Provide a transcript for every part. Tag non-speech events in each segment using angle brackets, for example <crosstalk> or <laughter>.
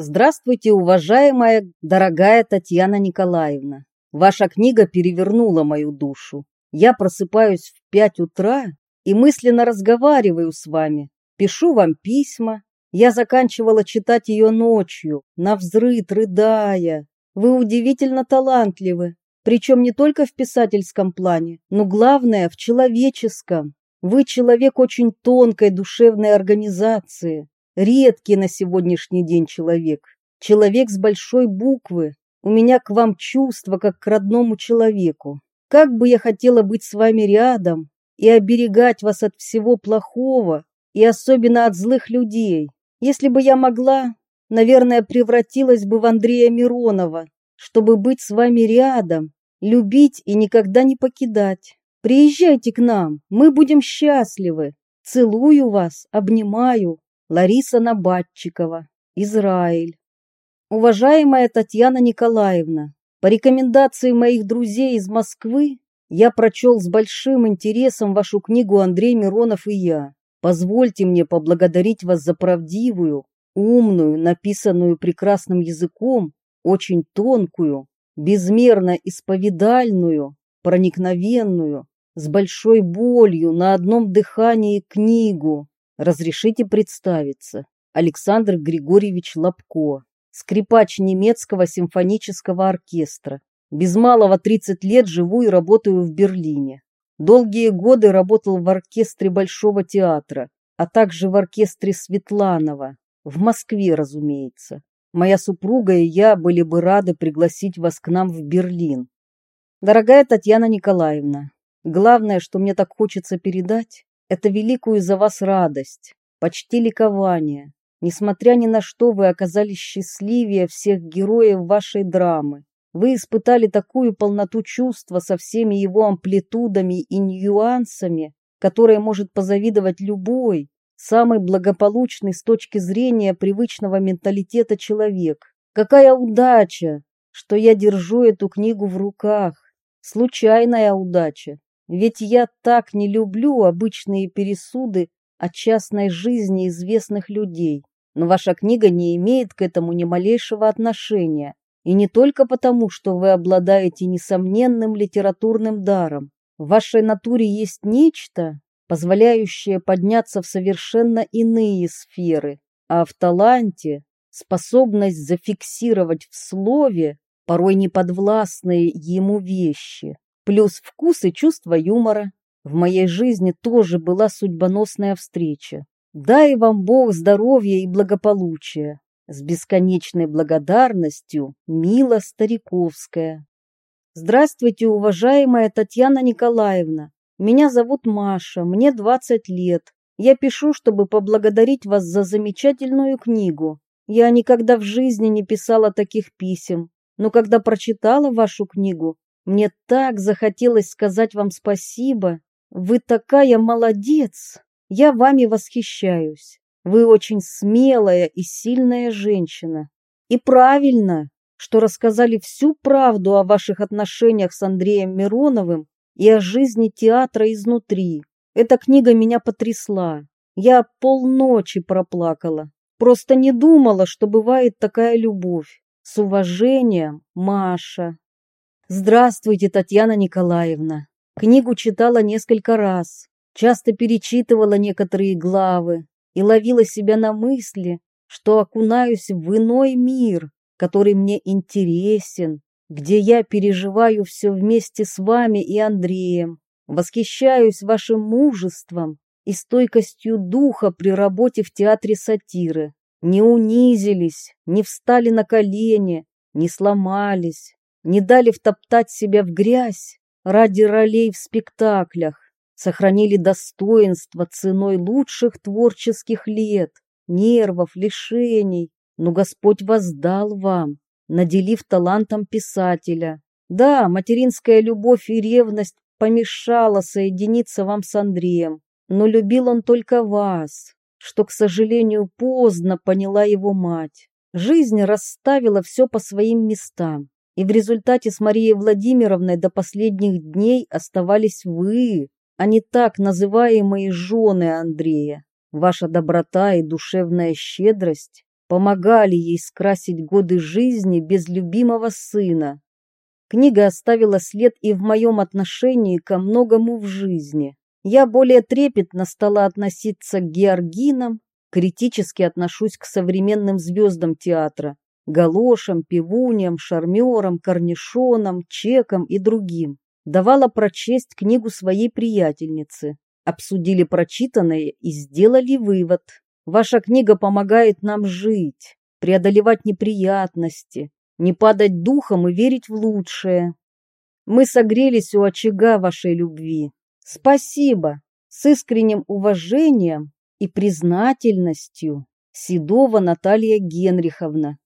Здравствуйте, уважаемая, дорогая Татьяна Николаевна. Ваша книга перевернула мою душу. Я просыпаюсь в пять утра и мысленно разговариваю с вами. Пишу вам письма. Я заканчивала читать ее ночью, на взрыд, рыдая. Вы удивительно талантливы, причем не только в писательском плане, но главное в человеческом. Вы человек очень тонкой душевной организации, редкий на сегодняшний день человек, человек с большой буквы. У меня к вам чувство, как к родному человеку. Как бы я хотела быть с вами рядом и оберегать вас от всего плохого, и особенно от злых людей. Если бы я могла, наверное, превратилась бы в Андрея Миронова, чтобы быть с вами рядом, любить и никогда не покидать. Приезжайте к нам, мы будем счастливы. Целую вас, обнимаю. Лариса Набатчикова, Израиль. Уважаемая Татьяна Николаевна, по рекомендации моих друзей из Москвы я прочел с большим интересом вашу книгу Андрей Миронов и я. Позвольте мне поблагодарить вас за правдивую, умную, написанную прекрасным языком, очень тонкую, безмерно исповедальную, проникновенную, с большой болью на одном дыхании книгу. Разрешите представиться. Александр Григорьевич Лобко, скрипач немецкого симфонического оркестра. Без малого 30 лет живу и работаю в Берлине. Долгие годы работал в оркестре Большого театра, а также в оркестре Светланова, в Москве, разумеется. Моя супруга и я были бы рады пригласить вас к нам в Берлин. Дорогая Татьяна Николаевна, главное, что мне так хочется передать, это великую за вас радость, почти ликование. Несмотря ни на что, вы оказались счастливее всех героев вашей драмы. Вы испытали такую полноту чувства со всеми его амплитудами и нюансами, которой может позавидовать любой, самый благополучный с точки зрения привычного менталитета человек. Какая удача, что я держу эту книгу в руках. Случайная удача. Ведь я так не люблю обычные пересуды о частной жизни известных людей. Но ваша книга не имеет к этому ни малейшего отношения. И не только потому, что вы обладаете несомненным литературным даром. В вашей натуре есть нечто, позволяющее подняться в совершенно иные сферы, а в таланте способность зафиксировать в слове порой неподвластные ему вещи, плюс вкус и чувство юмора. В моей жизни тоже была судьбоносная встреча. Дай вам Бог здоровья и благополучия. С бесконечной благодарностью, Мила Стариковская. Здравствуйте, уважаемая Татьяна Николаевна. Меня зовут Маша, мне 20 лет. Я пишу, чтобы поблагодарить вас за замечательную книгу. Я никогда в жизни не писала таких писем, но когда прочитала вашу книгу, мне так захотелось сказать вам спасибо. Вы такая молодец. Я вами восхищаюсь. Вы очень смелая и сильная женщина. И правильно, что рассказали всю правду о ваших отношениях с Андреем Мироновым и о жизни театра изнутри. Эта книга меня потрясла. Я полночи проплакала. Просто не думала, что бывает такая любовь. С уважением, Маша. Здравствуйте, Татьяна Николаевна. Книгу читала несколько раз, часто перечитывала некоторые главы и ловила себя на мысли, что окунаюсь в иной мир, который мне интересен, где я переживаю все вместе с вами и Андреем, восхищаюсь вашим мужеством и стойкостью духа при работе в театре сатиры. Не унизились, не встали на колени, не сломались, не дали втоптать себя в грязь ради ролей в спектаклях, сохранили достоинство ценой лучших творческих лет, нервов, лишений, но Господь воздал вам, наделив талантом писателя. Да, материнская любовь и ревность помешала соединиться вам с Андреем, но любил он только вас, что, к сожалению, поздно поняла его мать. Жизнь расставила все по своим местам, и в результате с Марией Владимировной до последних дней оставались вы, а не так называемые жены Андрея. Ваша доброта и душевная щедрость помогали ей скрасить годы жизни без любимого сына. Книга оставила след и в моем отношении ко многому в жизни. Я более трепетно стала относиться к георгинам, критически отношусь к современным звездам театра, галошам, пивуньям, шармерам, корнишонам, чекам и другим. Давала прочесть книгу своей приятельнице. Обсудили прочитанное и сделали вывод. Ваша книга помогает нам жить, преодолевать неприятности, не падать духом и верить в лучшее. Мы согрелись у очага вашей любви. Спасибо. С искренним уважением и признательностью. Седова Наталья Генриховна.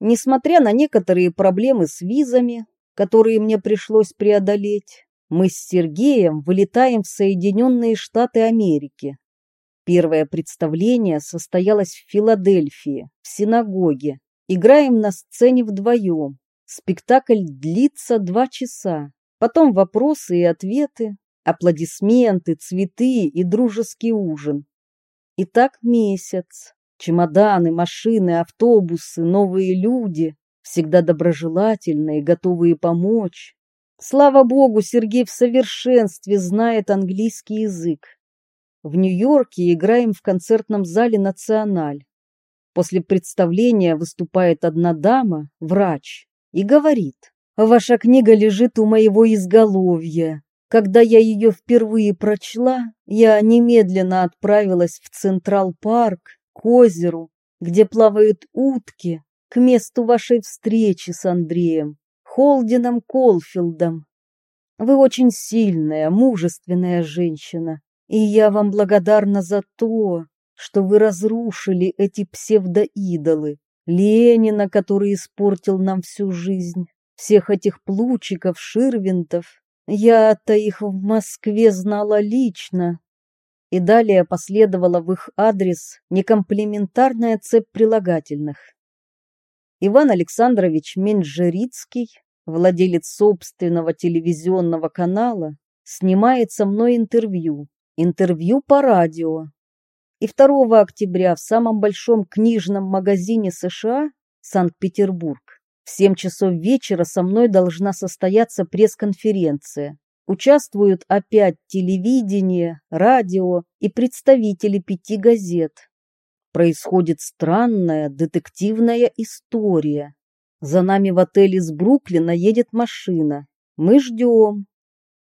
Несмотря на некоторые проблемы с визами, которые мне пришлось преодолеть, мы с Сергеем вылетаем в Соединенные Штаты Америки. Первое представление состоялось в Филадельфии, в синагоге. Играем на сцене вдвоем. Спектакль длится два часа. Потом вопросы и ответы, аплодисменты, цветы и дружеский ужин. И так месяц. Чемоданы, машины, автобусы, новые люди, всегда доброжелательные, готовые помочь. Слава богу, Сергей в совершенстве знает английский язык. В Нью-Йорке играем в концертном зале «Националь». После представления выступает одна дама, врач, и говорит, «Ваша книга лежит у моего изголовья. Когда я ее впервые прочла, я немедленно отправилась в Централ-парк, к озеру, где плавают утки, к месту вашей встречи с Андреем, Холдином Колфилдом. Вы очень сильная, мужественная женщина, и я вам благодарна за то, что вы разрушили эти псевдоидолы, Ленина, который испортил нам всю жизнь, всех этих плучиков, ширвинтов, я-то их в Москве знала лично. И далее последовала в их адрес некомплиментарная цепь прилагательных. Иван Александрович Менджерицкий, владелец собственного телевизионного канала, снимает со мной интервью. Интервью по радио. И 2 октября в самом большом книжном магазине США, Санкт-Петербург, в 7 часов вечера со мной должна состояться пресс-конференция. Участвуют опять телевидение, радио и представители пяти газет. Происходит странная детективная история. За нами в отель из Бруклина едет машина. Мы ждем.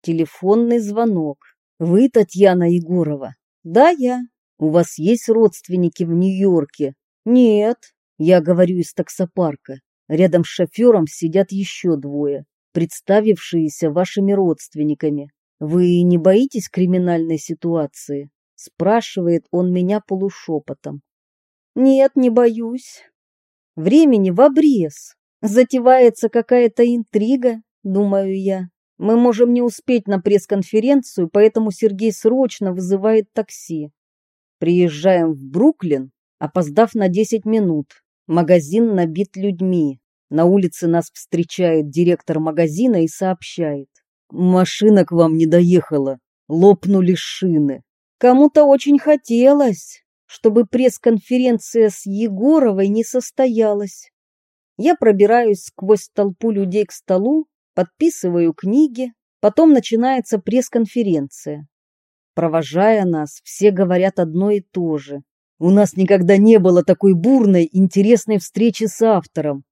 Телефонный звонок. Вы Татьяна Егорова? Да, я. У вас есть родственники в Нью-Йорке? Нет. Я говорю из таксопарка. Рядом с шофером сидят еще двое, представившиеся вашими родственниками. Вы не боитесь криминальной ситуации? Спрашивает он меня полушепотом. Нет, не боюсь. Времени в обрез. Затевается какая-то интрига, думаю я. Мы можем не успеть на пресс-конференцию, поэтому Сергей срочно вызывает такси. Приезжаем в Бруклин, опоздав на 10 минут. Магазин набит людьми. На улице нас встречает директор магазина и сообщает. Машина к вам не доехала. Лопнули шины. Кому-то очень хотелось, чтобы пресс-конференция с Егоровой не состоялась. Я пробираюсь сквозь толпу людей к столу, подписываю книги, потом начинается пресс-конференция. Провожая нас, все говорят одно и то же. У нас никогда не было такой бурной, интересной встречи с автором.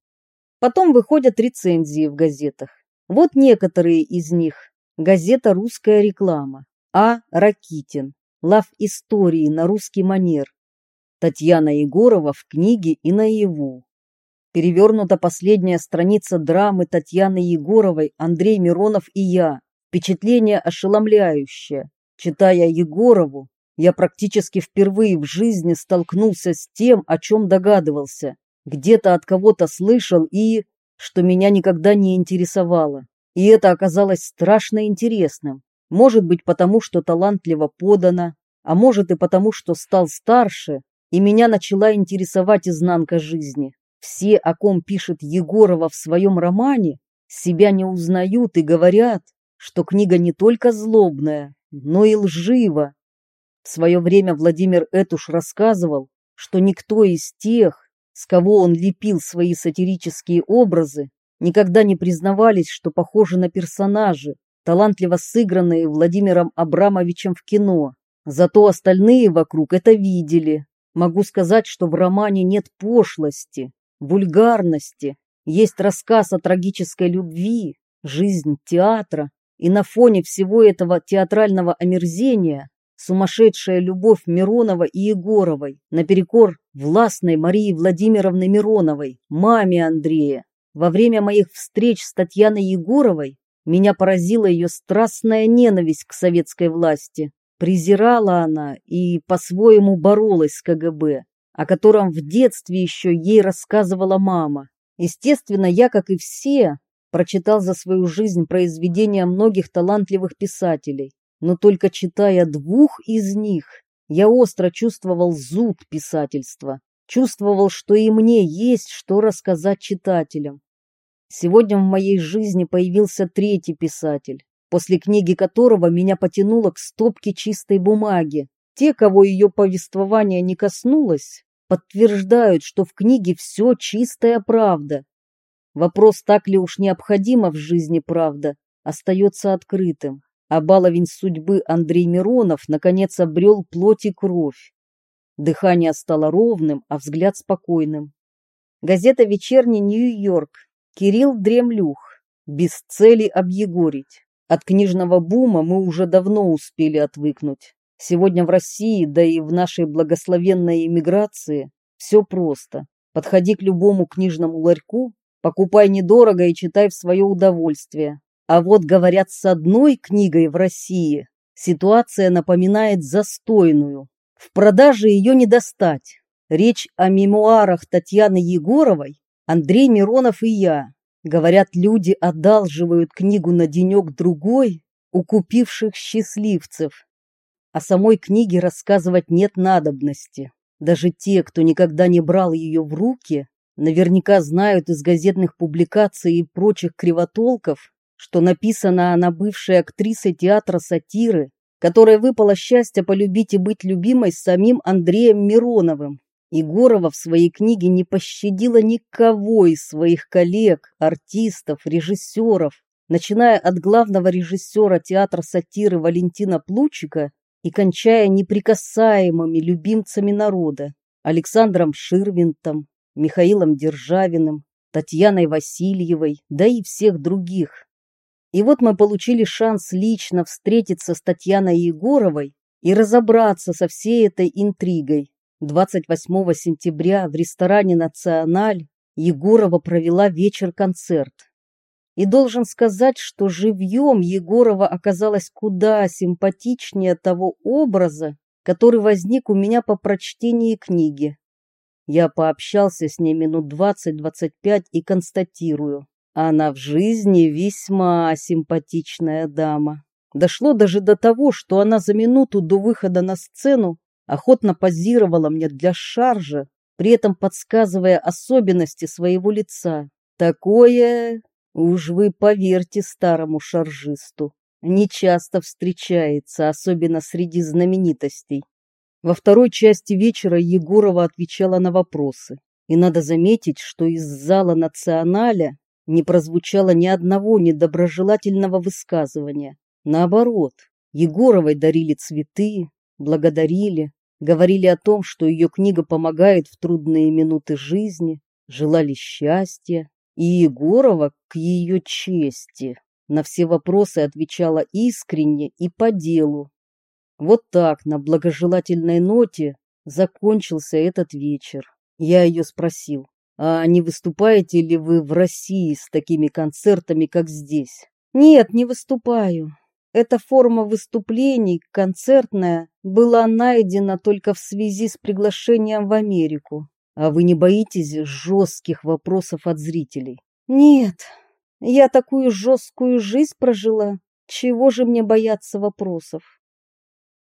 Потом выходят рецензии в газетах. Вот некоторые из них. Газета «Русская реклама». А. Ракитин. Лав истории на русский манер. Татьяна Егорова в книге и наяву. Перевернута последняя страница драмы Татьяны Егоровой «Андрей Миронов и я». Впечатление ошеломляющее. Читая Егорову, я практически впервые в жизни столкнулся с тем, о чем догадывался, где-то от кого-то слышал и, что меня никогда не интересовало. И это оказалось страшно интересным. Может быть, потому что талантливо подано, а может и потому, что стал старше, и меня начала интересовать изнанка жизни. Все, о ком пишет Егорова в своем романе, себя не узнают и говорят, что книга не только злобная, но и лжива, в свое время Владимир Этуш рассказывал, что никто из тех, с кого он лепил свои сатирические образы, никогда не признавались, что похожи на персонажи, талантливо сыгранные Владимиром Абрамовичем в кино. Зато остальные вокруг это видели. Могу сказать, что в романе нет пошлости, вульгарности, есть рассказ о трагической любви, жизнь театра, и на фоне всего этого театрального омерзения сумасшедшая любовь Миронова и Егоровой наперекор властной Марии Владимировны Мироновой, маме Андрея. Во время моих встреч с Татьяной Егоровой меня поразила ее страстная ненависть к советской власти. Презирала она и по-своему боролась с КГБ, о котором в детстве еще ей рассказывала мама. Естественно, я, как и все, прочитал за свою жизнь произведения многих талантливых писателей, но только читая двух из них, я остро чувствовал зуд писательства, чувствовал, что и мне есть что рассказать читателям. Сегодня в моей жизни появился третий писатель, после книги которого меня потянуло к стопке чистой бумаги. Те, кого ее повествование не коснулось, подтверждают, что в книге все чистая правда, Вопрос, так ли уж необходима в жизни правда, остается открытым. А баловень судьбы Андрей Миронов наконец обрел плоть и кровь. Дыхание стало ровным, а взгляд спокойным. Газета «Вечерний Нью-Йорк». Кирилл Дремлюх. Без цели объегорить. От книжного бума мы уже давно успели отвыкнуть. Сегодня в России, да и в нашей благословенной эмиграции, все просто. Подходи к любому книжному ларьку, Покупай недорого и читай в свое удовольствие. А вот, говорят, с одной книгой в России ситуация напоминает застойную. В продаже ее не достать. Речь о мемуарах Татьяны Егоровой, Андрей Миронов и я. Говорят, люди одалживают книгу на денек-другой у купивших счастливцев. О самой книге рассказывать нет надобности. Даже те, кто никогда не брал ее в руки, Наверняка знают из газетных публикаций и прочих кривотолков, что написана она бывшей актрисой театра сатиры, которой выпало счастье полюбить и быть любимой самим Андреем Мироновым. Егорова в своей книге не пощадила никого из своих коллег, артистов, режиссеров, начиная от главного режиссера театра сатиры Валентина Плучика и кончая неприкасаемыми любимцами народа Александром Ширвинтом, Михаилом Державиным, Татьяной Васильевой, да и всех других. И вот мы получили шанс лично встретиться с Татьяной Егоровой и разобраться со всей этой интригой. 28 сентября в ресторане «Националь» Егорова провела вечер-концерт. И должен сказать, что живьем Егорова оказалась куда симпатичнее того образа, который возник у меня по прочтении книги. Я пообщался с ней минут двадцать-двадцать пять и констатирую. Она в жизни весьма симпатичная дама. Дошло даже до того, что она за минуту до выхода на сцену охотно позировала мне для шаржа, при этом подсказывая особенности своего лица. Такое, уж вы поверьте старому шаржисту, не часто встречается, особенно среди знаменитостей. Во второй части вечера Егорова отвечала на вопросы. И надо заметить, что из зала националя не прозвучало ни одного недоброжелательного высказывания. Наоборот, Егоровой дарили цветы, благодарили, говорили о том, что ее книга помогает в трудные минуты жизни, желали счастья. И Егорова, к ее чести, на все вопросы отвечала искренне и по делу, вот так, на благожелательной ноте, закончился этот вечер. Я ее спросил, а не выступаете ли вы в России с такими концертами, как здесь? Нет, не выступаю. Эта форма выступлений, концертная, была найдена только в связи с приглашением в Америку. А вы не боитесь жестких вопросов от зрителей? Нет, я такую жесткую жизнь прожила. Чего же мне бояться вопросов?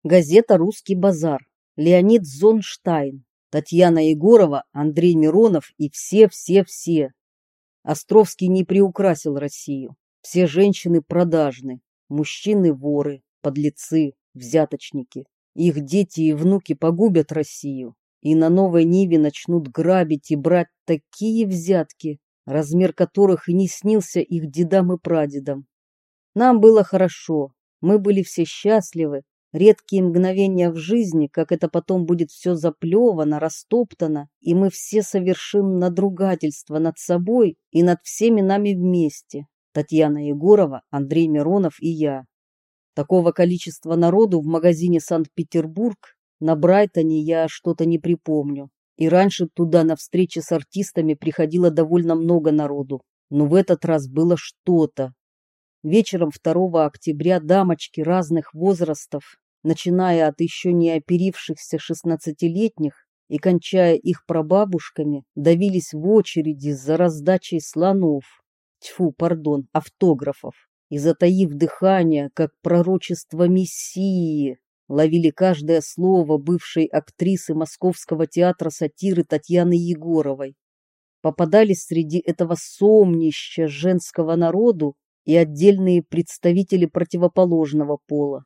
Газета «Русский базар», Леонид Зонштайн, Татьяна Егорова, Андрей Миронов и все-все-все. Островский не приукрасил Россию. Все женщины продажны, мужчины воры, подлецы, взяточники. Их дети и внуки погубят Россию. и на новой Ниве начнут грабить и брать такие взятки, размер которых и не снился их дедам и прадедам. Нам было хорошо, мы были все счастливы, редкие мгновения в жизни, как это потом будет все заплевано, растоптано, и мы все совершим надругательство над собой и над всеми нами вместе. Татьяна Егорова, Андрей Миронов и я. Такого количества народу в магазине Санкт-Петербург на Брайтоне я что-то не припомню. И раньше туда на встречи с артистами приходило довольно много народу. Но в этот раз было что-то. Вечером 2 октября дамочки разных возрастов, начиная от еще не оперившихся шестнадцатилетних и кончая их прабабушками, давились в очереди за раздачей слонов, тьфу, пардон, автографов, и, затаив дыхание, как пророчество Мессии, ловили каждое слово бывшей актрисы Московского театра сатиры Татьяны Егоровой. Попадались среди этого сомнища женского народу и отдельные представители противоположного пола.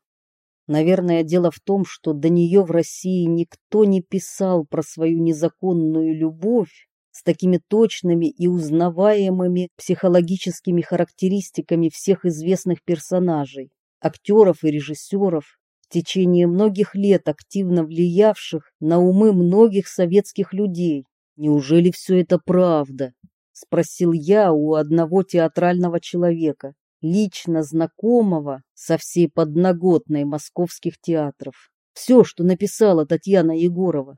Наверное, дело в том, что до нее в России никто не писал про свою незаконную любовь, с такими точными и узнаваемыми психологическими характеристиками всех известных персонажей, актеров и режиссеров, в течение многих лет активно влиявших на умы многих советских людей. Неужели все это правда? Спросил я у одного театрального человека, лично знакомого со всей подноготной московских театров. Все, что написала Татьяна Егорова.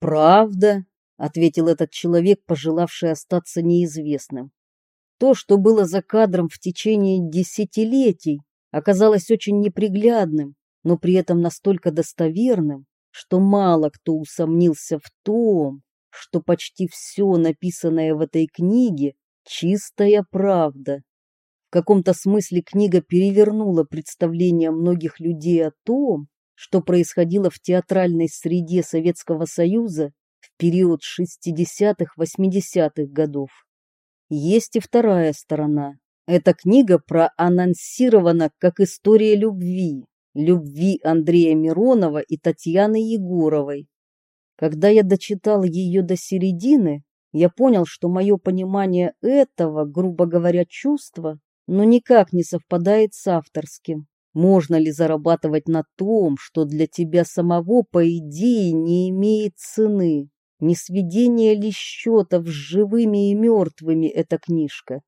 Правда, — ответил этот человек, пожелавший остаться неизвестным. То, что было за кадром в течение десятилетий, оказалось очень неприглядным, но при этом настолько достоверным, что мало кто усомнился в том, что почти все написанное в этой книге — чистая правда. Каком-то смысле книга перевернула представление многих людей о том, что происходило в театральной среде Советского Союза в период 60-80-х годов. Есть и вторая сторона. Эта книга проанонсирована как история любви, любви Андрея Миронова и Татьяны Егоровой. Когда я дочитал ее до середины, я понял, что мое понимание этого, грубо говоря, чувства, но никак не совпадает с авторским. Можно ли зарабатывать на том, что для тебя самого, по идее, не имеет цены? Не сведение ли счетов с живыми и мертвыми эта книжка?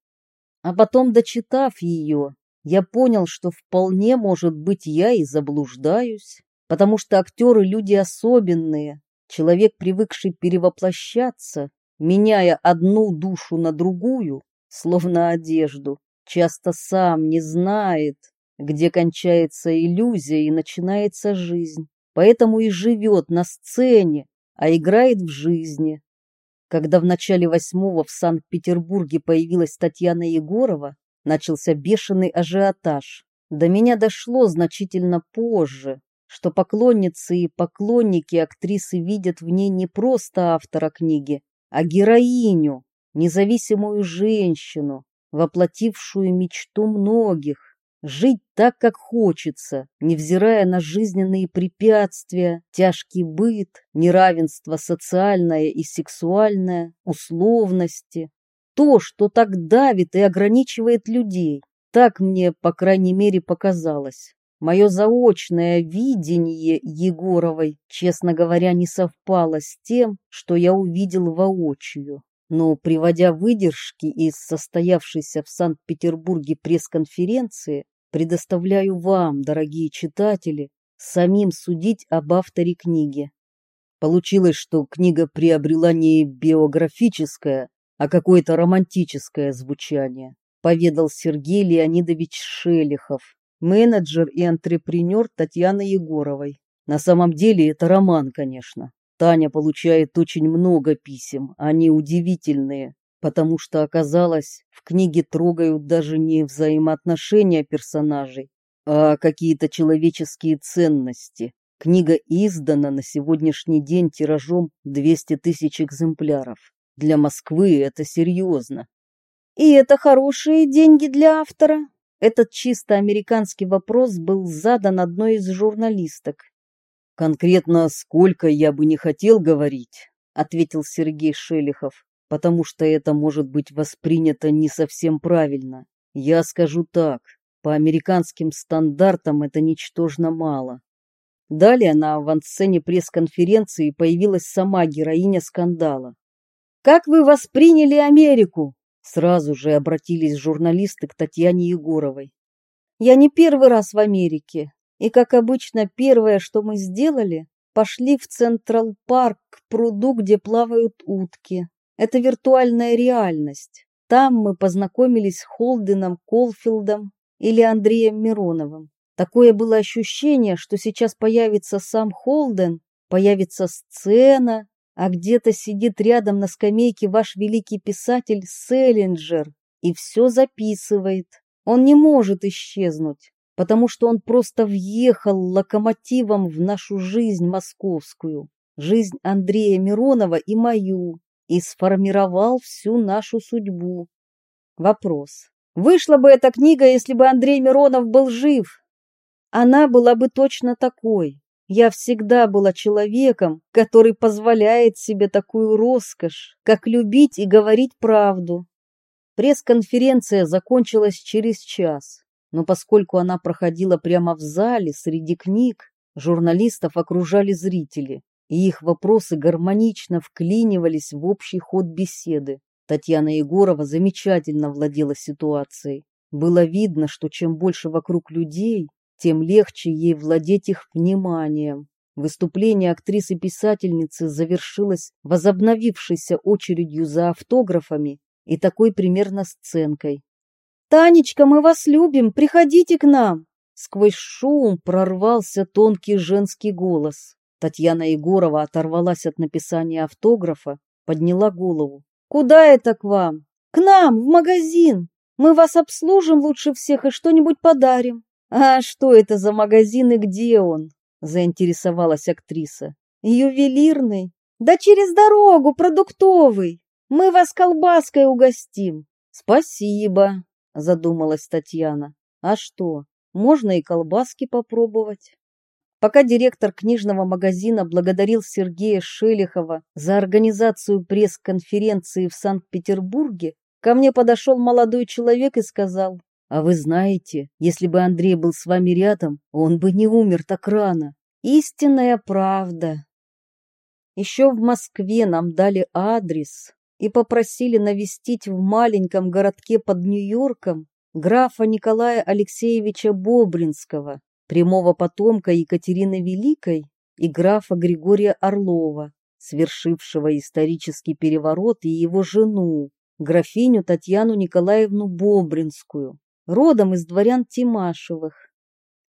А потом, дочитав ее, я понял, что вполне, может быть, я и заблуждаюсь, потому что актеры люди особенные, человек, привыкший перевоплощаться, меняя одну душу на другую, словно одежду, часто сам не знает, где кончается иллюзия и начинается жизнь, поэтому и живет на сцене, а играет в жизни. Когда в начале восьмого в Санкт-Петербурге появилась Татьяна Егорова, начался бешеный ажиотаж. До меня дошло значительно позже, что поклонницы и поклонники актрисы видят в ней не просто автора книги, а героиню, независимую женщину, воплотившую мечту многих жить так, как хочется, невзирая на жизненные препятствия, тяжкий быт, неравенство социальное и сексуальное, условности. То, что так давит и ограничивает людей. Так мне, по крайней мере, показалось. Мое заочное видение Егоровой, честно говоря, не совпало с тем, что я увидел воочию. Но, приводя выдержки из состоявшейся в Санкт-Петербурге пресс-конференции, предоставляю вам, дорогие читатели, самим судить об авторе книги. Получилось, что книга приобрела не биографическое, а какое-то романтическое звучание, поведал Сергей Леонидович Шелихов, менеджер и антрепренер Татьяны Егоровой. На самом деле это роман, конечно. Таня получает очень много писем, они удивительные, потому что оказалось, в книге трогают даже не взаимоотношения персонажей, а какие-то человеческие ценности. Книга издана на сегодняшний день тиражом 200 тысяч экземпляров. Для Москвы это серьезно. И это хорошие деньги для автора? Этот чисто американский вопрос был задан одной из журналисток. Конкретно сколько я бы не хотел говорить, ответил Сергей Шелихов, потому что это может быть воспринято не совсем правильно. Я скажу так, по американским стандартам это ничтожно мало. Далее на авансцене пресс-конференции появилась сама героиня скандала. «Как вы восприняли Америку?» Сразу же обратились журналисты к Татьяне Егоровой. «Я не первый раз в Америке, и, как обычно, первое, что мы сделали, пошли в Централ-парк к пруду, где плавают утки. Это виртуальная реальность. Там мы познакомились с Холденом Колфилдом или Андреем Мироновым. Такое было ощущение, что сейчас появится сам Холден, появится сцена, а где-то сидит рядом на скамейке ваш великий писатель Селлинджер и все записывает. Он не может исчезнуть, потому что он просто въехал локомотивом в нашу жизнь московскую, жизнь Андрея Миронова и мою, и сформировал всю нашу судьбу. Вопрос. Вышла бы эта книга, если бы Андрей Миронов был жив? Она была бы точно такой. Я всегда была человеком, который позволяет себе такую роскошь, как любить и говорить правду. Пресс-конференция закончилась через час, но поскольку она проходила прямо в зале среди книг, журналистов окружали зрители, и их вопросы гармонично вклинивались в общий ход беседы. Татьяна Егорова замечательно владела ситуацией. Было видно, что чем больше вокруг людей, тем легче ей владеть их вниманием. Выступление актрисы-писательницы завершилось возобновившейся очередью за автографами и такой примерно сценкой. «Танечка, мы вас любим, приходите к нам!» Сквозь шум прорвался тонкий женский голос. Татьяна Егорова оторвалась от написания автографа, подняла голову. «Куда это к вам?» «К нам, в магазин! Мы вас обслужим лучше всех и что-нибудь подарим!» «А что это за магазин и где он?» – заинтересовалась актриса. «Ювелирный? Да через дорогу, продуктовый. Мы вас колбаской угостим». «Спасибо», – задумалась Татьяна. «А что, можно и колбаски попробовать?» Пока директор книжного магазина благодарил Сергея Шелихова за организацию пресс-конференции в Санкт-Петербурге, ко мне подошел молодой человек и сказал, а вы знаете, если бы Андрей был с вами рядом, он бы не умер так рано. Истинная правда. Еще в Москве нам дали адрес и попросили навестить в маленьком городке под Нью-Йорком графа Николая Алексеевича Бобринского, прямого потомка Екатерины Великой и графа Григория Орлова, свершившего исторический переворот, и его жену, графиню Татьяну Николаевну Бобринскую родом из дворян Тимашевых.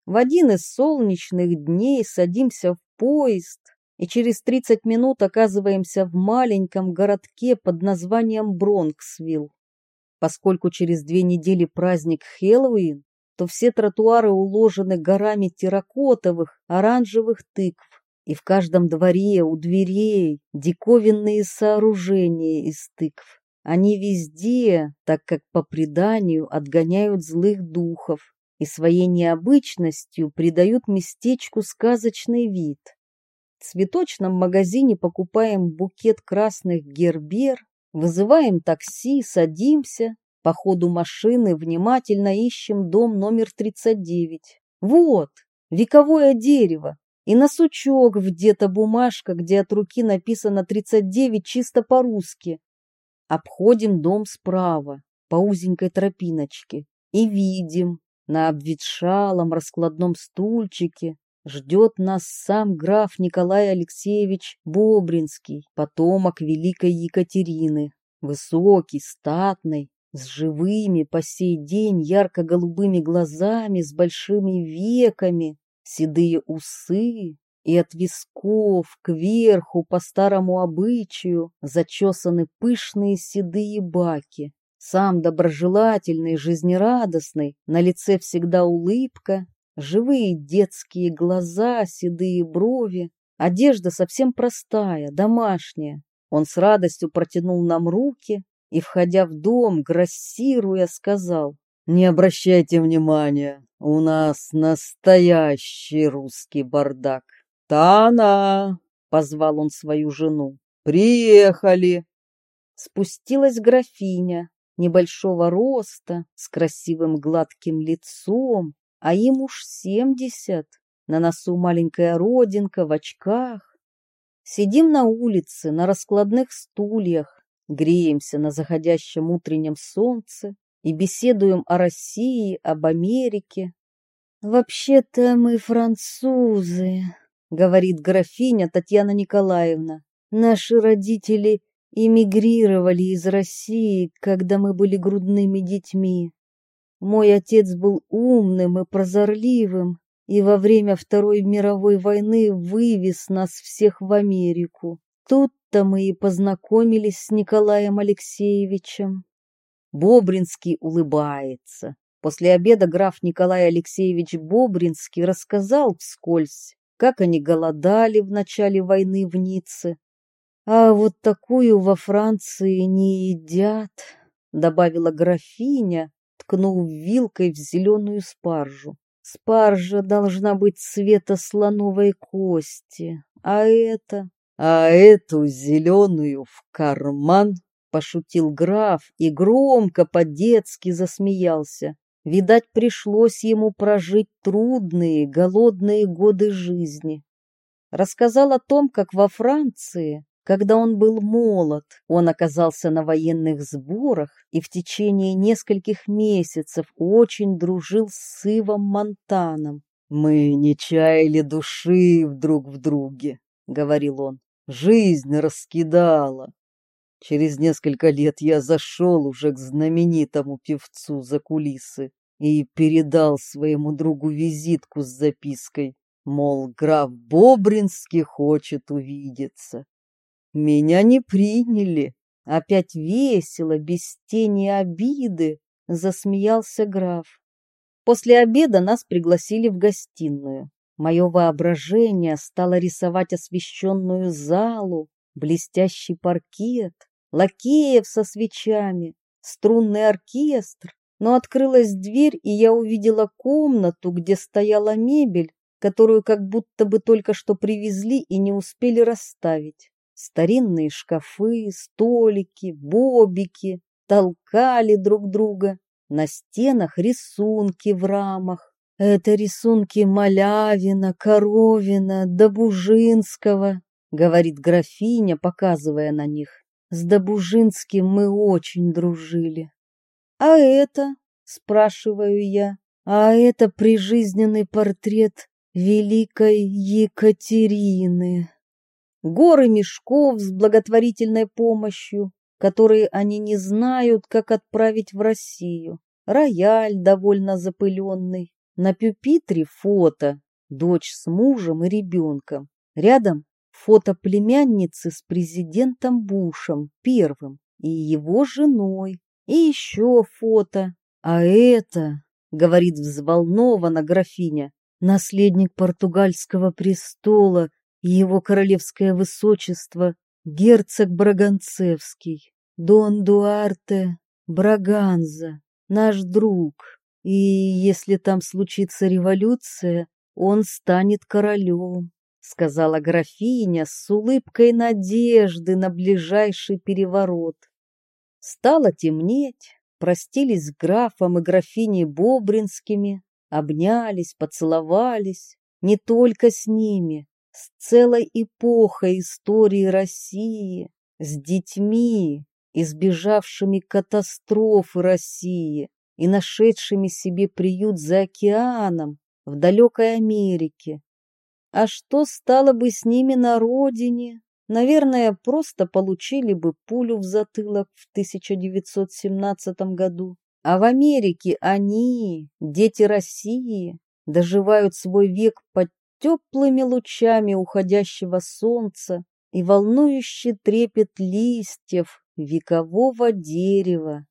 В один из солнечных дней садимся в поезд и через 30 минут оказываемся в маленьком городке под названием Бронксвилл. Поскольку через две недели праздник Хэллоуин, то все тротуары уложены горами терракотовых, оранжевых тыкв, и в каждом дворе у дверей диковинные сооружения из тыкв. Они везде, так как по преданию отгоняют злых духов и своей необычностью придают местечку сказочный вид. В цветочном магазине покупаем букет красных гербер, вызываем такси, садимся, по ходу машины внимательно ищем дом номер 39. Вот, вековое дерево, и на сучок где-то бумажка, где от руки написано 39 чисто по-русски. Обходим дом справа, по узенькой тропиночке, и видим, на обветшалом раскладном стульчике ждет нас сам граф Николай Алексеевич Бобринский, потомок великой Екатерины, высокий, статный, с живыми по сей день ярко-голубыми глазами, с большими веками, седые усы, и от висков кверху по старому обычаю зачесаны пышные седые баки. Сам доброжелательный, жизнерадостный, на лице всегда улыбка, живые детские глаза, седые брови, одежда совсем простая, домашняя. Он с радостью протянул нам руки и, входя в дом, грассируя, сказал, «Не обращайте внимания, у нас настоящий русский бардак». «Тана!» — позвал он свою жену. «Приехали!» Спустилась графиня, небольшого роста, с красивым гладким лицом, а им уж семьдесят, на носу маленькая родинка в очках. Сидим на улице, на раскладных стульях, греемся на заходящем утреннем солнце и беседуем о России, об Америке. «Вообще-то мы французы», — говорит графиня Татьяна Николаевна. «Наши родители эмигрировали из России, когда мы были грудными детьми. Мой отец был умным и прозорливым, и во время Второй мировой войны вывез нас всех в Америку. Тут-то мы и познакомились с Николаем Алексеевичем. Бобринский улыбается. После обеда граф Николай Алексеевич Бобринский рассказал вскользь, как они голодали в начале войны в Ницце. «А вот такую во Франции не едят», — добавила графиня, ткнув вилкой в зеленую спаржу. «Спаржа должна быть цвета слоновой кости, а это...» «А эту зеленую в карман!» — пошутил граф и громко по-детски засмеялся. Видать, пришлось ему прожить трудные, голодные годы жизни. Рассказал о том, как во Франции, когда он был молод, он оказался на военных сборах и в течение нескольких месяцев очень дружил с Ивом Монтаном. «Мы не чаяли души друг в друге», — говорил он. «Жизнь раскидала, Через несколько лет я зашел уже к знаменитому певцу за кулисы и передал своему другу визитку с запиской, мол, граф Бобринский хочет увидеться. Меня не приняли. Опять весело, без тени обиды, засмеялся граф. После обеда нас пригласили в гостиную. Мое воображение стало рисовать освещенную залу, блестящий паркет, лакеев со свечами, струнный оркестр, но открылась дверь, и я увидела комнату, где стояла мебель, которую как будто бы только что привезли и не успели расставить. Старинные шкафы, столики, бобики толкали друг друга. На стенах рисунки в рамах. Это рисунки Малявина, Коровина, Добужинского, говорит графиня, показывая на них. С Добужинским мы очень дружили. А это, спрашиваю я, а это прижизненный портрет великой Екатерины. Горы мешков с благотворительной помощью, которые они не знают, как отправить в Россию. Рояль довольно запыленный. На пюпитре фото, дочь с мужем и ребенком. Рядом фото племянницы с президентом Бушем первым и его женой, и еще фото. А это, говорит взволнованно графиня, наследник португальского престола его королевское высочество, герцог Браганцевский, Дон Дуарте Браганза, наш друг. И если там случится революция, он станет королем сказала графиня с улыбкой надежды на ближайший переворот. Стало темнеть, простились с графом и графиней Бобринскими, обнялись, поцеловались, не только с ними, с целой эпохой истории России, с детьми, избежавшими катастрофы России и нашедшими себе приют за океаном в далекой Америке, а что стало бы с ними на родине? Наверное, просто получили бы пулю в затылок в 1917 году. А в Америке они, дети России, доживают свой век под теплыми лучами уходящего солнца и волнующий трепет листьев векового дерева.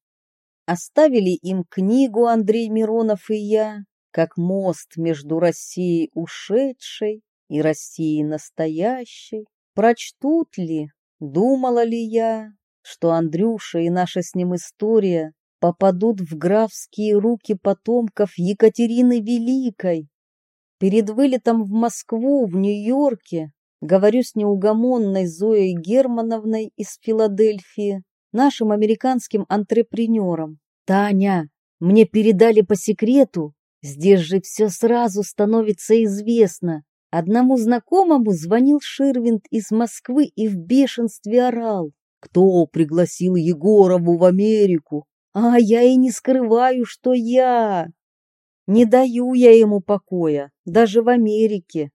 Оставили им книгу Андрей Миронов и я, как мост между Россией ушедшей и России настоящей. Прочтут ли, думала ли я, что Андрюша и наша с ним история попадут в графские руки потомков Екатерины Великой? Перед вылетом в Москву, в Нью-Йорке, говорю с неугомонной Зоей Германовной из Филадельфии, нашим американским антрепренером. «Таня, мне передали по секрету, здесь же все сразу становится известно. Одному знакомому звонил Ширвинд из Москвы и в бешенстве орал. Кто пригласил Егорову в Америку? А я и не скрываю, что я. Не даю я ему покоя, даже в Америке.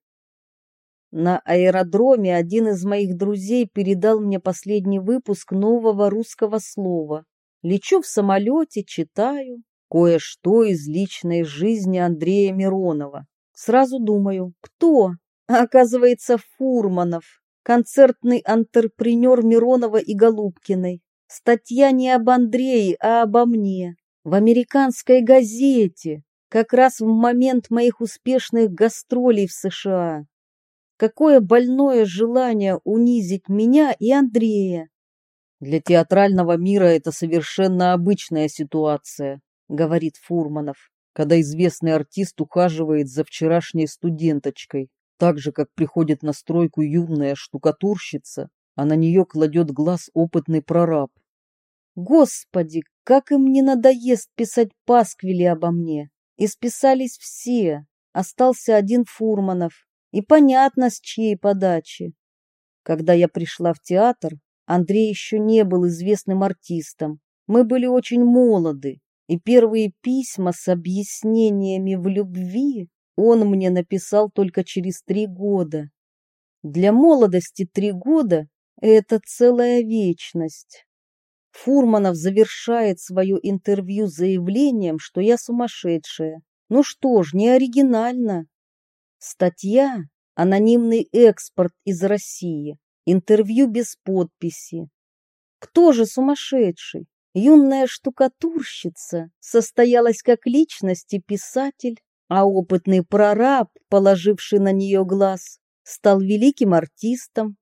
На аэродроме один из моих друзей передал мне последний выпуск нового русского слова. Лечу в самолете, читаю кое-что из личной жизни Андрея Миронова. Сразу думаю, кто? оказывается, Фурманов, концертный антрепренер Миронова и Голубкиной. Статья не об Андрее, а обо мне. В американской газете, как раз в момент моих успешных гастролей в США. Какое больное желание унизить меня и Андрея. Для театрального мира это совершенно обычная ситуация, говорит Фурманов, когда известный артист ухаживает за вчерашней студенточкой, так же, как приходит на стройку юная штукатурщица, а на нее кладет глаз опытный прораб. Господи, как им не надоест писать пасквили обо мне. И списались все, остался один Фурманов, и понятно, с чьей подачи. Когда я пришла в театр, Андрей еще не был известным артистом. Мы были очень молоды, и первые письма с объяснениями в любви он мне написал только через три года. Для молодости три года – это целая вечность. Фурманов завершает свое интервью заявлением, что я сумасшедшая. Ну что ж, не оригинально. Статья «Анонимный экспорт из России». Интервью без подписи. Кто же сумасшедший? Юная штукатурщица состоялась как личность и писатель, а опытный прораб, положивший на нее глаз, стал великим артистом.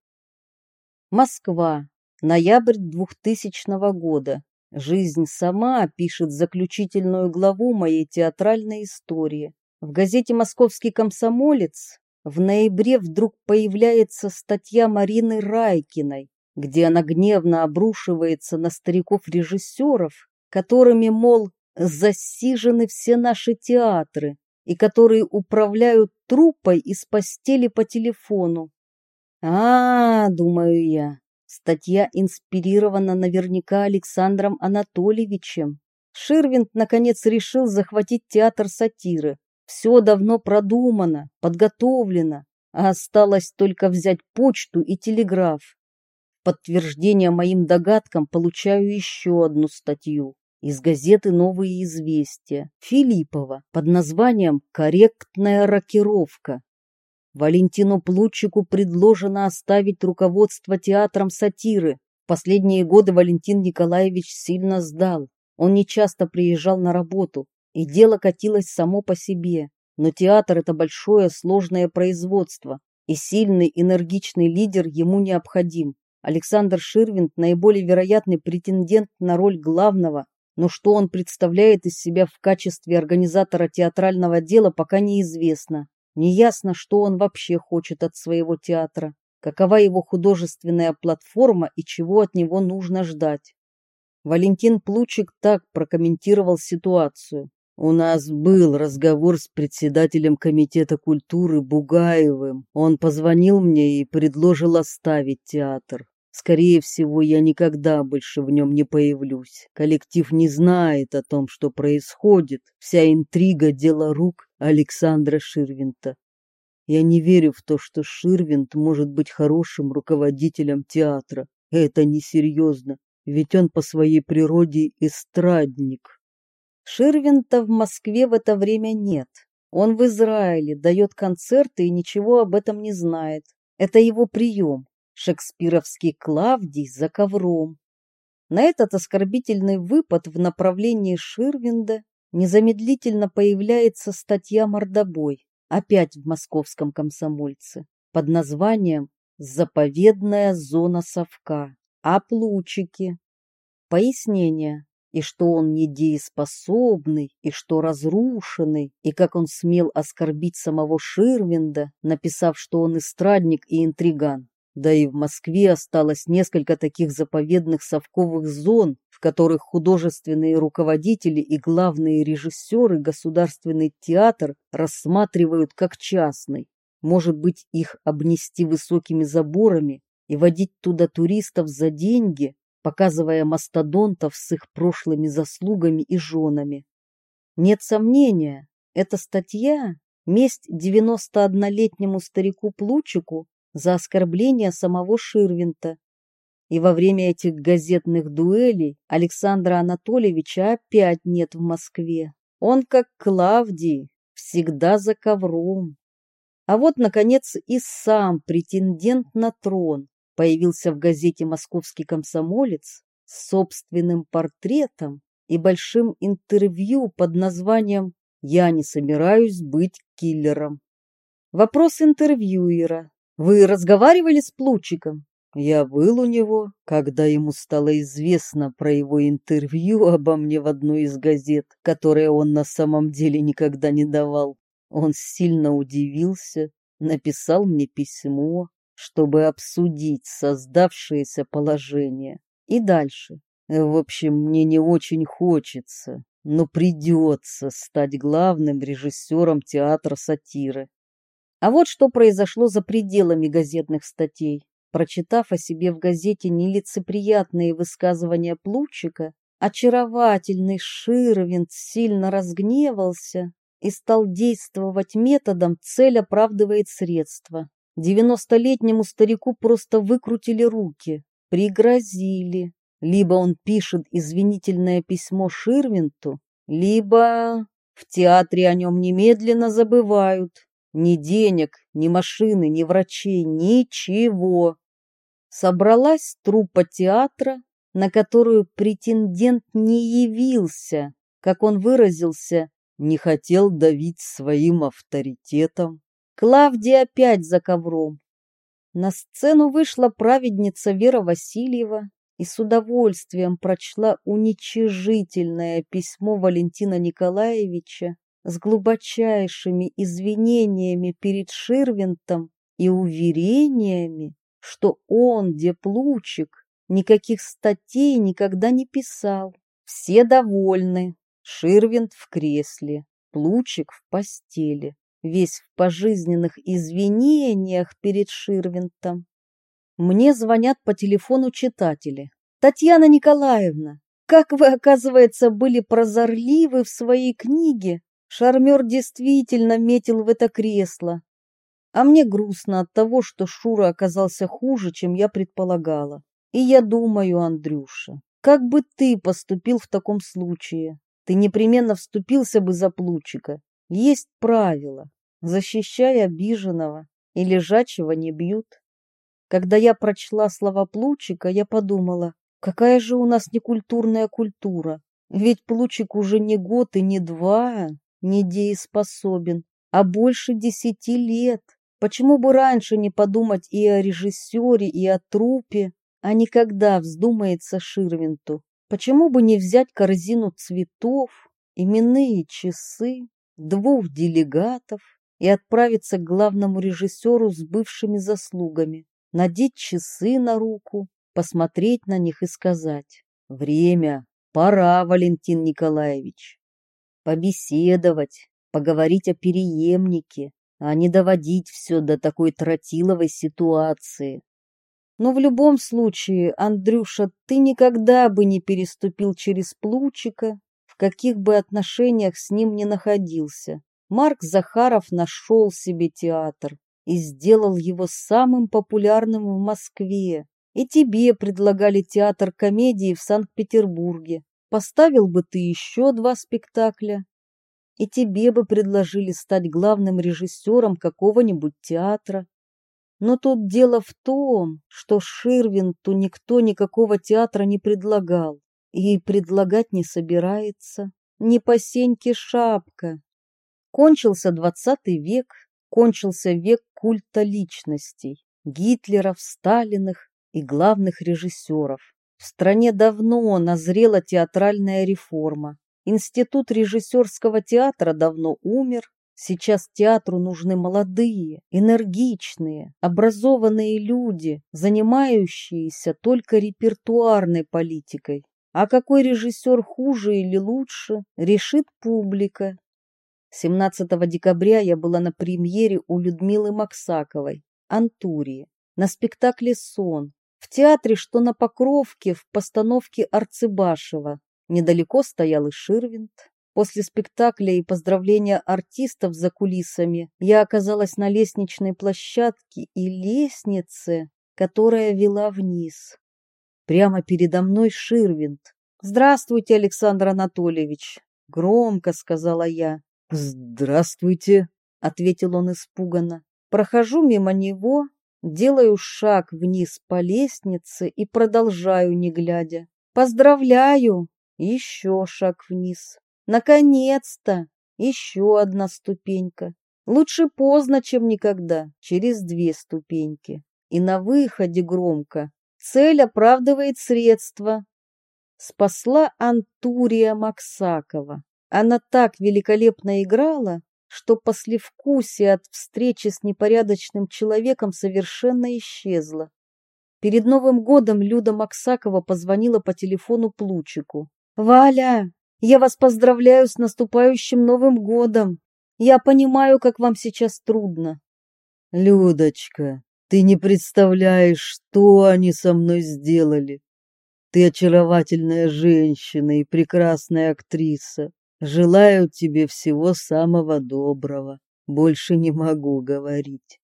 Москва. Ноябрь 2000 года. Жизнь сама пишет заключительную главу моей театральной истории. В газете «Московский комсомолец» в ноябре вдруг появляется статья Марины Райкиной, где она гневно обрушивается на стариков-режиссеров, которыми, мол, засижены все наши театры и которые управляют труппой из постели по телефону. А, думаю я, статья инспирирована наверняка Александром Анатольевичем. Ширвинд, наконец, решил захватить театр сатиры, все давно продумано, подготовлено, а осталось только взять почту и телеграф. Подтверждение моим догадкам получаю еще одну статью из газеты «Новые известия» Филиппова под названием «Корректная рокировка». Валентину Плутчику предложено оставить руководство театром сатиры. Последние годы Валентин Николаевич сильно сдал. Он нечасто приезжал на работу, и дело катилось само по себе. Но театр – это большое сложное производство, и сильный энергичный лидер ему необходим. Александр Ширвинд – наиболее вероятный претендент на роль главного, но что он представляет из себя в качестве организатора театрального дела, пока неизвестно. Неясно, что он вообще хочет от своего театра, какова его художественная платформа и чего от него нужно ждать. Валентин Плучик так прокомментировал ситуацию. У нас был разговор с председателем комитета культуры Бугаевым. Он позвонил мне и предложил оставить театр. Скорее всего, я никогда больше в нем не появлюсь. Коллектив не знает о том, что происходит. Вся интрига – дело рук Александра Ширвинта. Я не верю в то, что Ширвинт может быть хорошим руководителем театра. Это несерьезно, ведь он по своей природе эстрадник. Ширвинта в Москве в это время нет. Он в Израиле, дает концерты и ничего об этом не знает. Это его прием. Шекспировский Клавдий за ковром. На этот оскорбительный выпад в направлении Ширвинда незамедлительно появляется статья «Мордобой», опять в московском комсомольце, под названием «Заповедная зона совка». О Плучике. Пояснение. и что он недееспособный, и что разрушенный, и как он смел оскорбить самого Ширвинда, написав, что он эстрадник и интриган. Да и в Москве осталось несколько таких заповедных совковых зон, в которых художественные руководители и главные режиссеры государственный театр рассматривают как частный. Может быть, их обнести высокими заборами и водить туда туристов за деньги, показывая мастодонтов с их прошлыми заслугами и женами. Нет сомнения, эта статья – месть 91-летнему старику Плучику за оскорбление самого Ширвинта. И во время этих газетных дуэлей Александра Анатольевича опять нет в Москве. Он, как Клавдий, всегда за ковром. А вот, наконец, и сам претендент на трон появился в газете «Московский комсомолец» с собственным портретом и большим интервью под названием «Я не собираюсь быть киллером». Вопрос интервьюера. «Вы разговаривали с Плучиком?» Я был у него, когда ему стало известно про его интервью <laughs> обо мне в одной из газет, которое он на самом деле никогда не давал. Он сильно удивился, написал мне письмо, чтобы обсудить создавшееся положение. И дальше. В общем, мне не очень хочется, но придется стать главным режиссером театра сатиры. А вот что произошло за пределами газетных статей. Прочитав о себе в газете нелицеприятные высказывания Плучика, очаровательный Шировинт сильно разгневался и стал действовать методом «цель оправдывает средства». Девяностолетнему старику просто выкрутили руки, пригрозили. Либо он пишет извинительное письмо Ширвинту, либо в театре о нем немедленно забывают. Ни денег, ни машины, ни врачей, ничего. Собралась труппа театра, на которую претендент не явился, как он выразился, не хотел давить своим авторитетом. Клавдия опять за ковром. На сцену вышла праведница Вера Васильева и с удовольствием прочла уничижительное письмо Валентина Николаевича с глубочайшими извинениями перед Ширвинтом и уверениями, что он, Деплучик, никаких статей никогда не писал. Все довольны. Ширвинт в кресле, Плучик в постели, весь в пожизненных извинениях перед Ширвинтом. Мне звонят по телефону читатели. «Татьяна Николаевна, как вы, оказывается, были прозорливы в своей книге Шармер действительно метил в это кресло. А мне грустно от того, что Шура оказался хуже, чем я предполагала. И я думаю, Андрюша, как бы ты поступил в таком случае? Ты непременно вступился бы за Плучика. Есть правило. Защищай обиженного, и лежачего не бьют. Когда я прочла слова Плучика, я подумала, какая же у нас некультурная культура. Ведь Плучик уже не год и не два, недееспособен, а больше десяти лет. Почему бы раньше не подумать и о режиссере, и о трупе, а не когда вздумается Ширвинту? Почему бы не взять корзину цветов, именные часы, двух делегатов и отправиться к главному режиссеру с бывшими заслугами, надеть часы на руку, посмотреть на них и сказать «Время, пора, Валентин Николаевич» побеседовать, поговорить о переемнике, а не доводить все до такой тротиловой ситуации. Но в любом случае, Андрюша, ты никогда бы не переступил через Плучика, в каких бы отношениях с ним не находился. Марк Захаров нашел себе театр и сделал его самым популярным в Москве. И тебе предлагали театр комедии в Санкт-Петербурге. Поставил бы ты еще два спектакля, и тебе бы предложили стать главным режиссером какого-нибудь театра. Но тут дело в том, что Ширвинту никто никакого театра не предлагал и предлагать не собирается. Не по сеньке шапка. Кончился двадцатый век, кончился век культа личностей, Гитлеров, Сталиных и главных режиссеров. В стране давно назрела театральная реформа. Институт режиссерского театра давно умер. Сейчас театру нужны молодые, энергичные, образованные люди, занимающиеся только репертуарной политикой. А какой режиссер хуже или лучше, решит публика. 17 декабря я была на премьере у Людмилы Максаковой, Антурии, на спектакле «Сон», в театре, что на Покровке, в постановке Арцебашева. Недалеко стоял и Ширвинд. После спектакля и поздравления артистов за кулисами я оказалась на лестничной площадке и лестнице, которая вела вниз. Прямо передо мной Ширвинд. «Здравствуйте, Александр Анатольевич!» — громко сказала я. «Здравствуйте!» — ответил он испуганно. Прохожу мимо него, Делаю шаг вниз по лестнице и продолжаю, не глядя. Поздравляю! Еще шаг вниз. Наконец-то! Еще одна ступенька. Лучше поздно, чем никогда. Через две ступеньки. И на выходе громко. Цель оправдывает средства. Спасла Антурия Максакова. Она так великолепно играла, что послевкусие от встречи с непорядочным человеком совершенно исчезло. Перед Новым годом Люда Максакова позвонила по телефону Плучику. «Валя, я вас поздравляю с наступающим Новым годом. Я понимаю, как вам сейчас трудно». «Людочка, ты не представляешь, что они со мной сделали. Ты очаровательная женщина и прекрасная актриса. Желаю тебе всего самого доброго. Больше не могу говорить.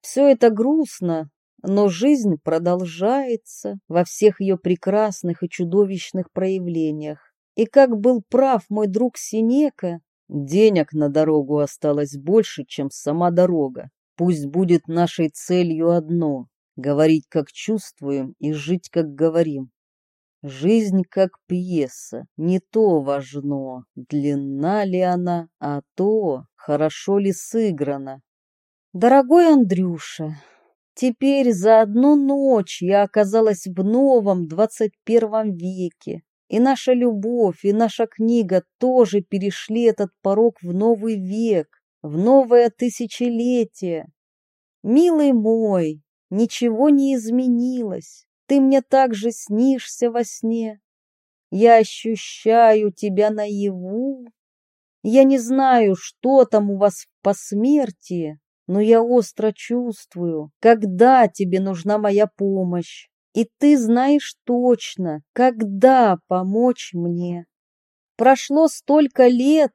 Все это грустно, но жизнь продолжается во всех ее прекрасных и чудовищных проявлениях. И как был прав мой друг Синека, денег на дорогу осталось больше, чем сама дорога. Пусть будет нашей целью одно — говорить, как чувствуем, и жить, как говорим. Жизнь как пьеса, не то важно, длинна ли она, а то, хорошо ли сыграна. Дорогой Андрюша, теперь за одну ночь я оказалась в новом двадцать первом веке, и наша любовь, и наша книга тоже перешли этот порог в новый век, в новое тысячелетие. Милый мой, ничего не изменилось. Ты мне также снишься во сне. Я ощущаю тебя наяву. Я не знаю, что там у вас в посмертии, но я остро чувствую, когда тебе нужна моя помощь. И ты знаешь точно, когда помочь мне. Прошло столько лет,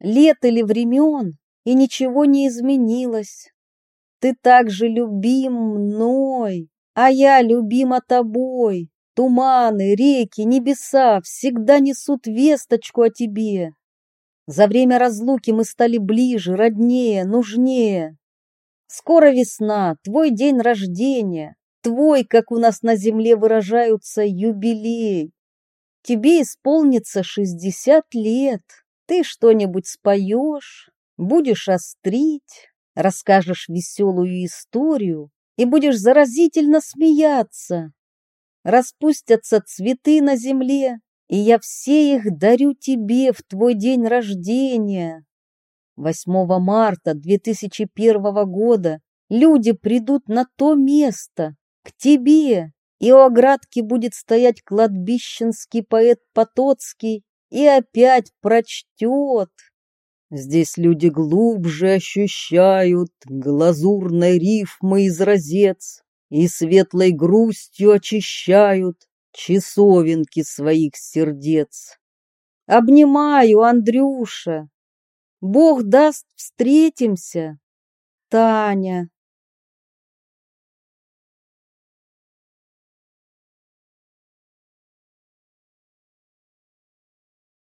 лет или времен, и ничего не изменилось. Ты так же любим мной, а я любима тобой. Туманы, реки, небеса всегда несут весточку о тебе. За время разлуки мы стали ближе, роднее, нужнее. Скоро весна, твой день рождения, твой, как у нас на земле выражаются, юбилей. Тебе исполнится шестьдесят лет. Ты что-нибудь споешь, будешь острить, расскажешь веселую историю, и будешь заразительно смеяться. Распустятся цветы на земле, и я все их дарю тебе в твой день рождения. 8 марта 2001 года люди придут на то место, к тебе, и у оградки будет стоять кладбищенский поэт Потоцкий и опять прочтет Здесь люди глубже ощущают глазурной рифмы изразец и светлой грустью очищают часовенки своих сердец. Обнимаю, Андрюша. Бог даст, встретимся. Таня.